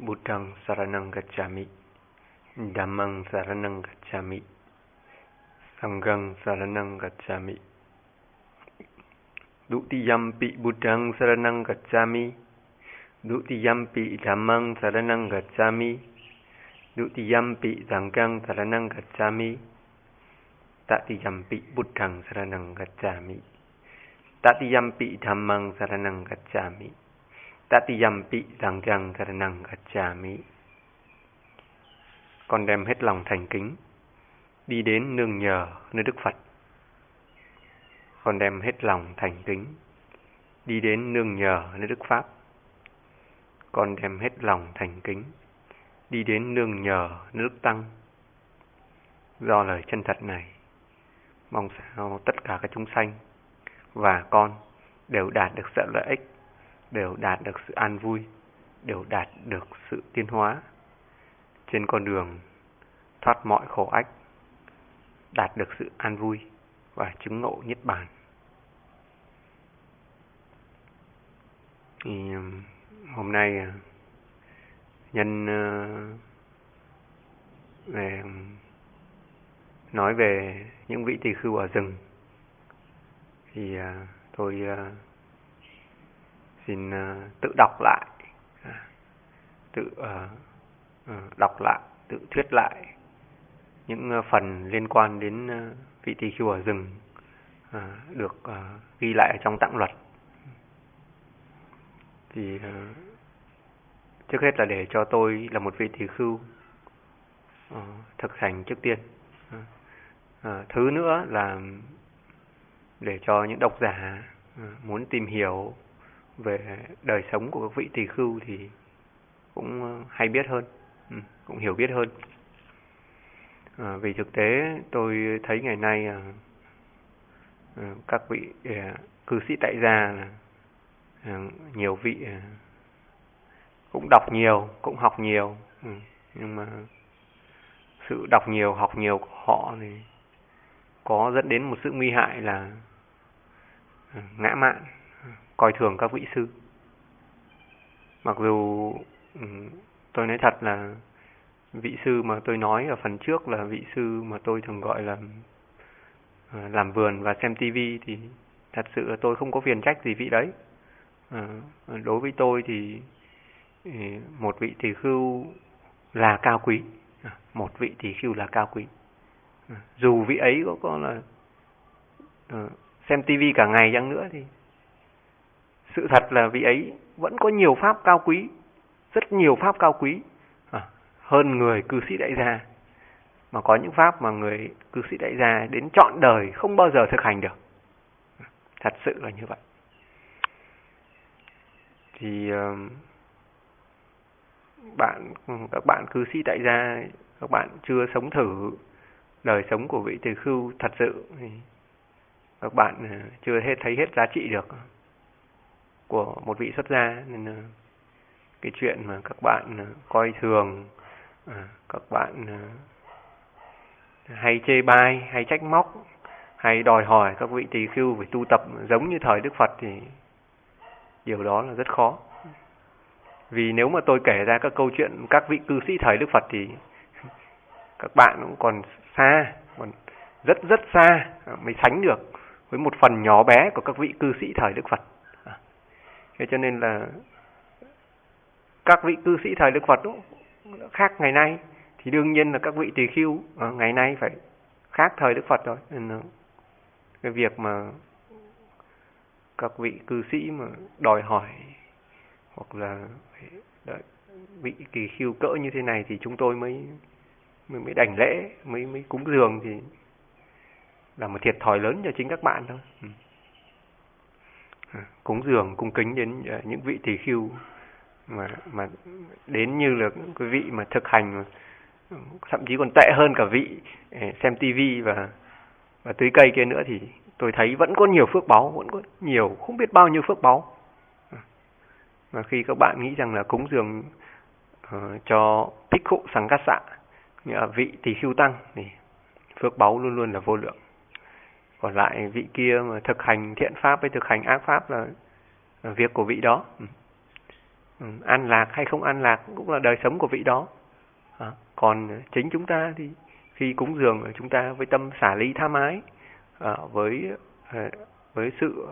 Budang saranang gacami, damang saranang gacami, sanggang saranang gacami. Dukti yampi budang saranang gacami, dukti yampi damang saranang gacami, dukti yampi sanggang saranang gacami, tak tiyampi budang saranang gacami, tak tiyampi damang saranang gacami. Tatiyampi Sanghang karanang gacchami Con đem hết lòng thành kính đi đến nương nhờ nơi Đức Phật. Con đem hết lòng thành kính đi đến nương nhờ nơi Đức Pháp. Con đem hết lòng thành kính đi đến nương nhờ nơi Đức Tăng. Do lời chân thật này, mong sao tất cả các chúng sanh và con đều đạt được sự lợi ích, đều đạt được sự an vui, đều đạt được sự tiến hóa trên con đường thoát mọi khổ ách, đạt được sự an vui và chứng ngộ niết bàn. Thì um, hôm nay uh, nhân uh, về um, nói về những vị tỳ khưu ở rừng thì uh, tôi xin ờ, tự đọc lại. À, tự ờ, ờ, đọc lại, tự thuyết lại những phần liên quan đến vị tỳ khưu ở rừng được ghi lại trong tạng luật. Thì trước hết là để cho tôi là một vị tỳ khưu thực hành trước tiên. Thứ nữa là để cho những độc giả muốn tìm hiểu về đời sống của các vị tỳ khưu thì cũng ờ, hay biết hơn. Ừ, cũng hiểu biết hơn. À, vì thực tế tôi thấy ngày nay à, các vị à, cư sĩ tại gia là à, nhiều vị à, cũng đọc nhiều cũng học nhiều. Ừ, nhưng mà sự đọc nhiều học nhiều của họ thì có dẫn đến một sự nguy hại là ngã mạn coi thường các vị sư. Mặc dù tôi nói thật là vị sư mà tôi nói ở phần trước là vị sư mà tôi thường gọi là à, làm vườn và xem tivi thì thật sự là tôi không có phiền trách gì vị đấy. À, đối với tôi thì một vị tỳ khưu là cao quý à, một vị tỳ khưu là cao quý. Dù vị ấy có có là ờ, xem tivi cả ngày chăng nữa thì sự thật là vị ấy vẫn có nhiều pháp cao quý rất nhiều pháp cao quý à, hơn người cư sĩ đại gia. Mà có những pháp mà người cư sĩ đại gia đến trọn đời không bao giờ thực hành được. Thật sự là như vậy. Thì bạn các bạn cư sĩ đại gia các bạn chưa sống thử đời sống của vị tỳ khưu thật sự thì các bạn ờ, chưa hết thấy hết giá trị được của một vị xuất gia nên ờ, cái chuyện mà các bạn ờ, coi thường ờ, các bạn hay chê bai hay trách móc hay đòi hỏi các vị tỳ khưu phải tu tập giống như thời Đức Phật thì điều đó là rất khó. Vì nếu mà tôi kể ra các câu chuyện các vị cư sĩ thời Đức Phật thì các bạn cũng còn xa, còn rất rất xa mới sánh được với một phần nhỏ bé của các vị cư sĩ thời Đức Phật. Thế cho nên là các vị cư sĩ thời Đức Phật cũng khác ngày nay thì đương nhiên là các vị tỳ khưu à, ngày nay phải khác thời Đức Phật rồi. Nên cái việc mà các vị cư sĩ mà đòi hỏi hoặc là đợi, vị kỳ khiêu cỡ như thế này thì chúng tôi mới mới, mới đảnh lễ mới mới cúng dường thì là một thiệt thòi lớn cho chính các bạn thôi ừ cúng dường cung kính đến ờ, những vị tỳ khưu mà mà đến như là cái vị mà thực hành mà, thậm chí còn tệ hơn cả vị ờ, xem tivi và và tưới cây kia nữa thì tôi thấy vẫn có nhiều phước báu, vẫn có nhiều, không biết bao nhiêu phước báu. mà khi các bạn nghĩ rằng là cúng dường uh, cho Bhikkhu Sangkasa, nghĩa là vị tỳ khưu tăng, thì phước báu luôn luôn là vô lượng. Còn lại vị kia mà thực hành thiện pháp hay thực hành ác pháp là, là việc của vị đó. Ừ. ừ, an lạc hay không an lạc cũng là đời sống của vị đó à, còn chính chúng ta thì khi cúng dường chúng ta với tâm xả ly tha mái à, với à, với sự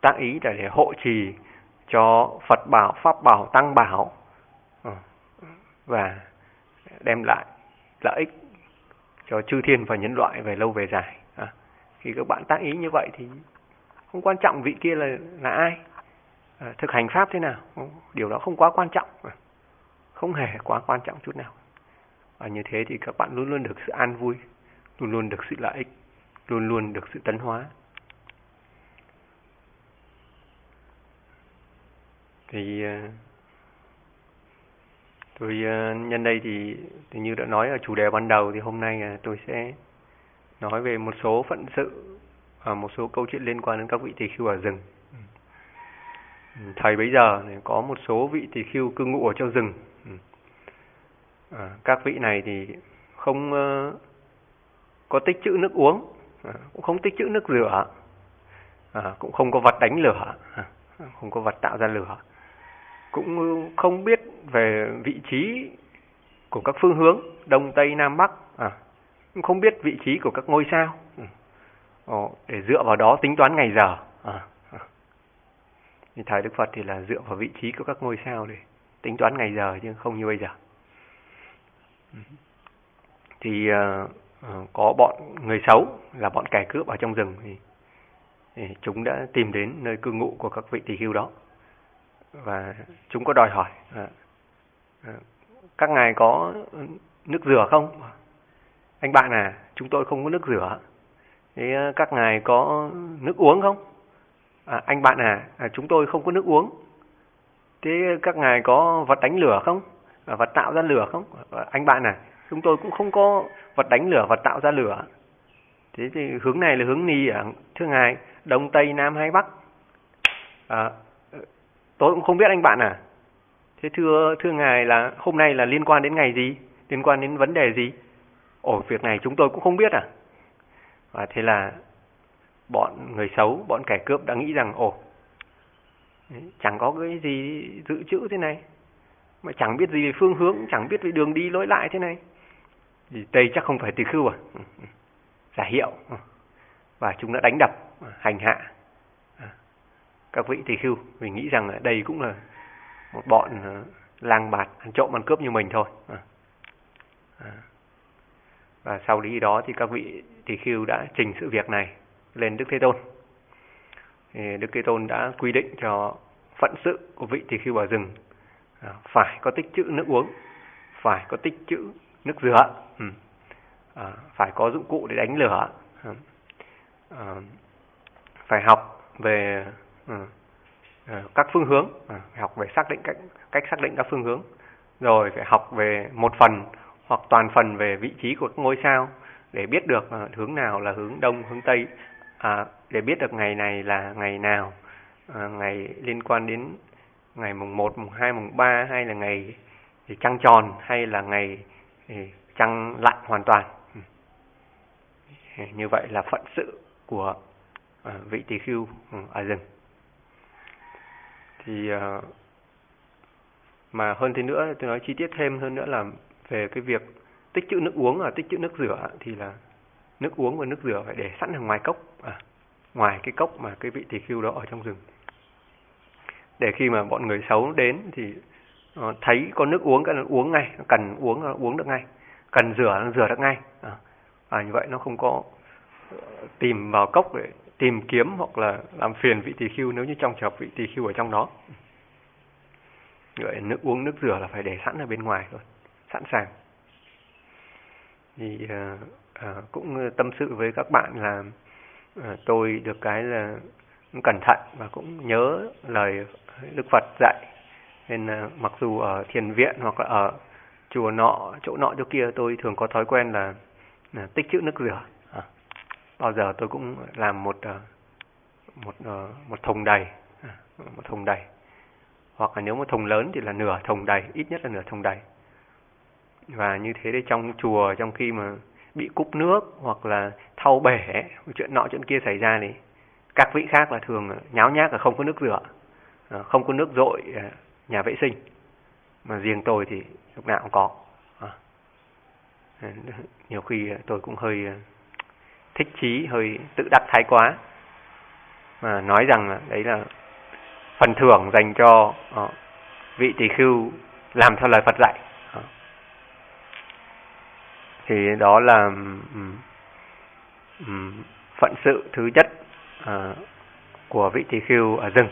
tác ý để, để hộ trì cho Phật bảo, Pháp bảo, Tăng bảo à, và đem lại lợi ích cho chư thiên và nhân loại về lâu về dài thì các bạn tác ý như vậy thì không quan trọng vị kia là là ai, à, thực hành pháp thế nào, điều đó không quá quan trọng, không hề quá quan trọng chút nào. Và như thế thì các bạn luôn luôn được sự an vui, luôn luôn được sự lợi ích, luôn luôn được sự tấn hóa. Thì à, tôi à, nhân đây thì, thì như đã nói ở chủ đề ban đầu thì hôm nay à, tôi sẽ nói về một số phận sự và một số câu chuyện liên quan đến các vị tỳ khưu ở rừng. Ừ. Thầy bây giờ có một số vị tỳ khưu cư ngụ ở trong rừng. Ừ. À, các vị này thì không uh, có tích trữ nước uống, à, cũng không tích trữ nước rửa, à, cũng không có vật đánh lửa, à, không có vật tạo ra lửa cũng không biết về vị trí của các phương hướng đông tây nam bắc à, không biết vị trí của các ngôi sao. Ừ. Ồ, để dựa vào đó tính toán ngày giờ. À. à. Thì thời Đức Phật thì là dựa vào vị trí của các ngôi sao để tính toán ngày giờ chứ không như bây giờ. Ừ. Thì uh, có bọn người xấu là bọn kẻ cướp ở trong rừng thì, thì chúng đã tìm đến nơi cư ngụ của các vị tỳ khưu đó. Và chúng có đòi hỏi à, à, các ngài có nước rửa không? Anh bạn à chúng tôi không có nước rửa. Thế ờ, các ngài có nước uống không? À, anh bạn à, à chúng tôi không có nước uống. Thế các ngài có vật đánh lửa không? À, vật tạo ra lửa không? À, anh bạn à chúng tôi cũng không có vật đánh lửa vật tạo ra lửa. Thế thì hướng này là hướng ni à thưa ngài đông tây nam hay bắc? À, ờ, Tôi cũng không biết anh bạn à. Thế thưa thưa ngài là hôm nay là liên quan đến ngày gì? Liên quan đến vấn đề gì? Ồ, việc này chúng tôi cũng không biết à? Và thế là bọn người xấu, bọn kẻ cướp đã nghĩ rằng ồ, chẳng có cái gì dự trữ thế này. Mà chẳng biết gì về phương hướng, chẳng biết về đường đi lối lại thế này. Thì Tây chắc không phải từ khưu à? Giả hiệu. Và chúng đã đánh đập, hành hạ à, các vị tỳ khưu mình nghĩ rằng đây cũng là một bọn à, lang bạt ăn trộm ăn cướp như mình thôi à. À và sau lý đó thì các vị tỳ khưu đã trình sự việc này lên đức thế tôn thì đức thế tôn đã quy định cho phận sự của vị tỳ khưu ở rừng à, phải có tích trữ nước uống phải có tích trữ nước rửa ừ. à, phải có dụng cụ để đánh lửa ừ, à, phải học về ừ, à, các phương hướng à, phải học về xác định cách cách xác định các phương hướng rồi phải học về một phần hoặc toàn phần về vị trí của các ngôi sao để biết được ờ, hướng nào là hướng đông hướng tây à, để biết được ngày này là ngày nào à, ngày liên quan đến ngày mùng 1, mùng 2, mùng 3 hay là ngày thì trăng tròn hay là ngày thì trăng lặn hoàn toàn. Ừ. Như vậy là phận sự của ờ, vị tỳ khưu ừ, ở rừng. Thì ờ, mà hơn thế nữa tôi nói chi tiết thêm hơn nữa là về cái việc tích trữ nước uống và tích trữ nước rửa thì là nước uống và nước rửa phải để sẵn ở ngoài cốc à, ngoài cái cốc mà cái vị tỳ khưu đó ở trong rừng. Để khi mà bọn người xấu đến thì uh, thấy có nước uống cái uống ngay cần uống là uống được ngay cần rửa nó rửa được ngay à, à như vậy nó không có ờ, tìm vào cốc để tìm kiếm hoặc là làm phiền vị tỳ khưu nếu như trong trường hợp vị tỳ khưu ở trong đó. Vậy nước uống, nước rửa là phải để sẵn ở bên ngoài rồi, sẵn sàng. Thì uh, uh, cũng tâm sự với các bạn là uh, tôi được cái là cẩn thận và cũng nhớ lời Đức Phật dạy. Nên uh, mặc dù ở thiền viện hoặc là ở chùa nọ, chỗ nọ chỗ kia tôi thường có thói quen là, là tích trữ nước rửa bao giờ tôi cũng làm một ờ, một ờ, một thùng đầy à, một thùng đầy hoặc là nếu một thùng lớn thì là nửa thùng đầy ít nhất là nửa thùng đầy và như thế để trong chùa, trong khi mà bị cúp nước hoặc là thau bể, chuyện nọ chuyện kia xảy ra thì các vị khác là thường nháo nhác là không có nước rửa à, không có nước dội à, nhà vệ sinh mà riêng tôi thì lúc nào cũng có à. à nhiều khi tôi cũng hơi thích chí, hơi tự đắc thái quá mà nói rằng là đấy là phần thưởng dành cho vị tỳ khưu làm theo lời Phật dạy thì đó là um, phận sự thứ nhất uh, của vị tỳ khưu ở rừng.